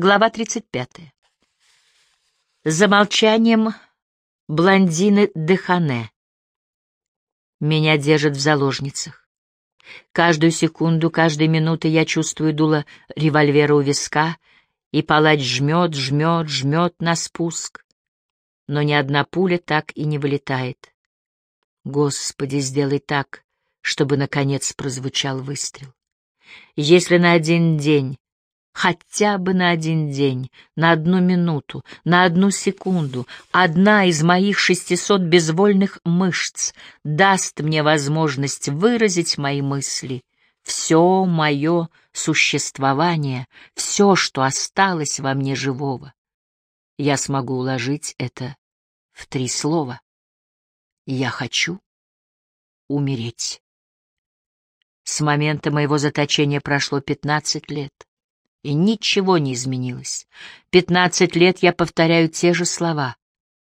Глава 35. За молчанием блондины Дехане. Меня держат в заложницах. Каждую секунду, каждую минуту я чувствую дуло револьвера у виска, и палач жмет, жмет, жмет на спуск. Но ни одна пуля так и не вылетает. Господи, сделай так, чтобы, наконец, прозвучал выстрел. Если на один день хотя бы на один день, на одну минуту, на одну секунду, одна из моих шестисот безвольных мышц даст мне возможность выразить мои мысли, все мое существование, все, что осталось во мне живого. Я смогу уложить это в три слова. Я хочу умереть. С момента моего заточения прошло пятнадцать лет и ничего не изменилось. Пятнадцать лет я повторяю те же слова.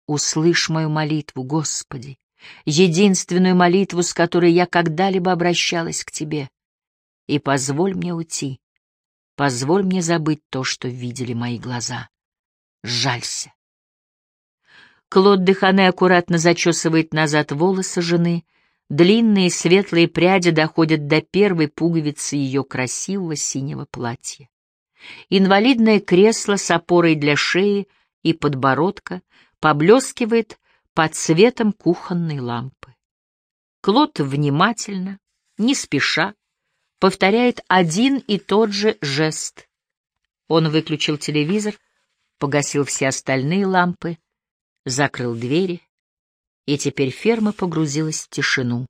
Услышь мою молитву, Господи, единственную молитву, с которой я когда-либо обращалась к Тебе, и позволь мне уйти, позволь мне забыть то, что видели мои глаза. Жалься. Клод Дехане аккуратно зачесывает назад волосы жены, длинные светлые пряди доходят до первой пуговицы ее красивого синего платья. Инвалидное кресло с опорой для шеи и подбородка поблескивает под светом кухонной лампы. Клод внимательно, не спеша, повторяет один и тот же жест. Он выключил телевизор, погасил все остальные лампы, закрыл двери, и теперь ферма погрузилась в тишину,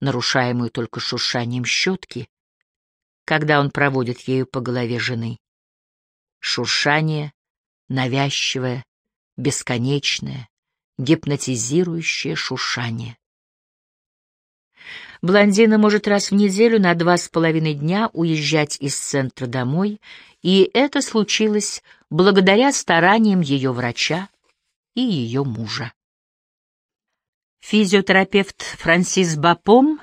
нарушаемую только шуршанием щетки, когда он проводит ею по голове жены. Шуршание, навязчивое, бесконечное, гипнотизирующее шуршание. Блондина может раз в неделю на два с половиной дня уезжать из центра домой, и это случилось благодаря стараниям ее врача и ее мужа. Физиотерапевт Франсис Бапом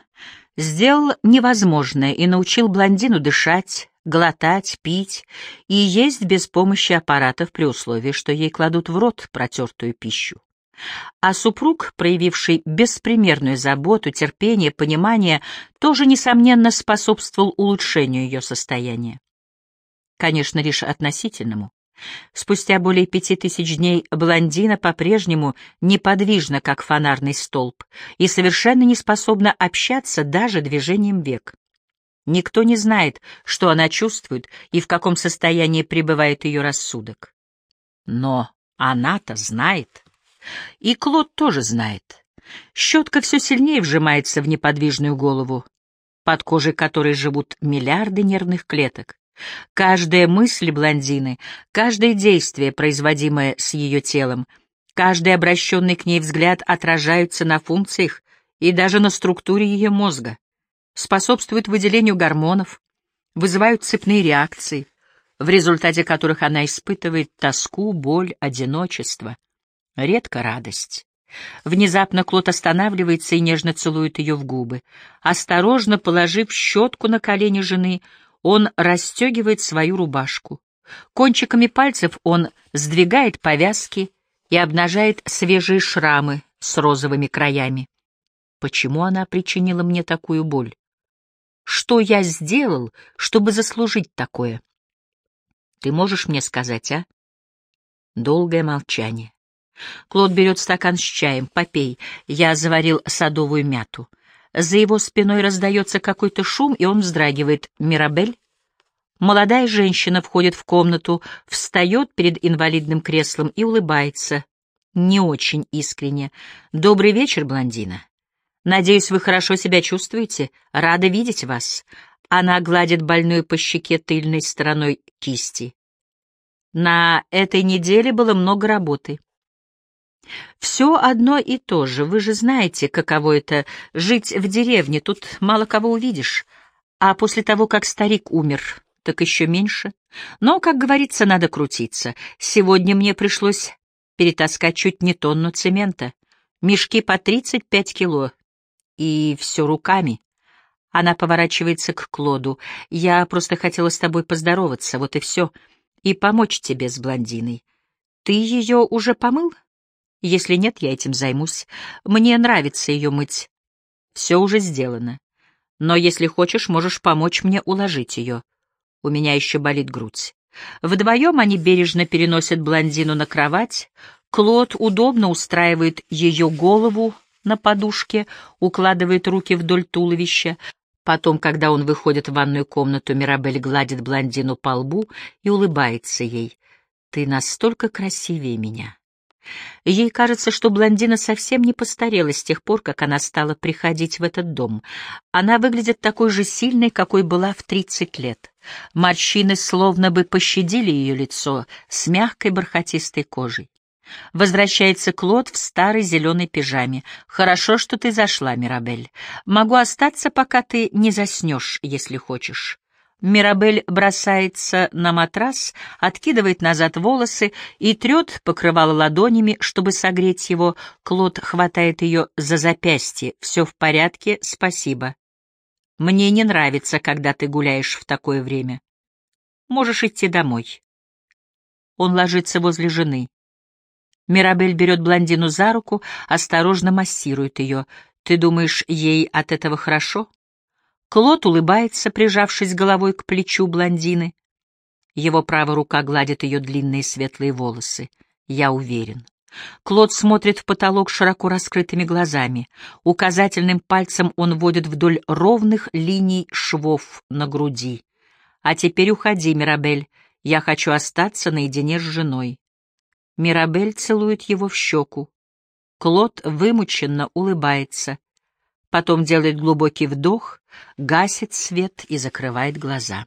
сделал невозможное и научил блондину дышать, глотать, пить и есть без помощи аппаратов при условии, что ей кладут в рот протертую пищу. А супруг, проявивший беспримерную заботу, терпение, понимание, тоже, несомненно, способствовал улучшению ее состояния. Конечно, лишь относительному. Спустя более пяти тысяч дней блондина по-прежнему неподвижна, как фонарный столб, и совершенно не способна общаться даже движением век. Никто не знает, что она чувствует и в каком состоянии пребывает ее рассудок. Но она-то знает. И Клод тоже знает. Щетка все сильнее вжимается в неподвижную голову, под кожей которой живут миллиарды нервных клеток. Каждая мысль блондины, каждое действие, производимое с ее телом, каждый обращенный к ней взгляд отражаются на функциях и даже на структуре ее мозга, способствуют выделению гормонов, вызывают цепные реакции, в результате которых она испытывает тоску, боль, одиночество, редко радость. Внезапно Клод останавливается и нежно целует ее в губы. Осторожно положив щетку на колени жены, он расстегивает свою рубашку. Кончиками пальцев он сдвигает повязки и обнажает свежие шрамы с розовыми краями. Почему она причинила мне такую боль? Что я сделал, чтобы заслужить такое? Ты можешь мне сказать, а? Долгое молчание. Клод берет стакан с чаем. Попей. Я заварил садовую мяту. За его спиной раздается какой-то шум, и он вздрагивает. «Мирабель?» Молодая женщина входит в комнату, встает перед инвалидным креслом и улыбается. Не очень искренне. «Добрый вечер, блондина. Надеюсь, вы хорошо себя чувствуете. Рада видеть вас». Она гладит больную по щеке тыльной стороной кисти. На этой неделе было много работы. Все одно и то же. Вы же знаете, каково это — жить в деревне. Тут мало кого увидишь. А после того, как старик умер, так еще меньше. Но, как говорится, надо крутиться. Сегодня мне пришлось перетаскать чуть не тонну цемента. Мешки по 35 кило. И все руками. Она поворачивается к Клоду. «Я просто хотела с тобой поздороваться, вот и все. и помочь тебе с блондиной. Ты ее уже помыл? Если нет, я этим займусь. Мне нравится ее мыть. Все уже сделано. Но если хочешь, можешь помочь мне уложить ее. У меня еще болит грудь. Вдвоем они бережно переносят блондину на кровать. Клод удобно устраивает ее голову на подушке, укладывает руки вдоль туловища. Потом, когда он выходит в ванную комнату, Мирабель гладит блондину по лбу и улыбается ей. «Ты настолько красивее меня». Ей кажется, что блондина совсем не постарела с тех пор, как она стала приходить в этот дом. Она выглядит такой же сильной, какой была в тридцать лет. Морщины словно бы пощадили ее лицо с мягкой бархатистой кожей. Возвращается Клод в старой зеленой пижаме. «Хорошо, что ты зашла, Мирабель. Могу остаться, пока ты не заснешь, если хочешь». Мирабель бросается на матрас, откидывает назад волосы и трет покрывало ладонями, чтобы согреть его. Клод хватает ее за запястье. «Все в порядке, спасибо. Мне не нравится, когда ты гуляешь в такое время. Можешь идти домой». Он ложится возле жены. Мирабель берет блондину за руку, осторожно массирует ее. «Ты думаешь, ей от этого хорошо?» Клод улыбается, прижавшись головой к плечу блондины. Его правая рука гладит ее длинные светлые волосы. Я уверен. Клод смотрит в потолок широко раскрытыми глазами. Указательным пальцем он водит вдоль ровных линий швов на груди. «А теперь уходи, Мирабель. Я хочу остаться наедине с женой». Мирабель целует его в щеку. Клод вымученно улыбается потом делает глубокий вдох, гасит свет и закрывает глаза.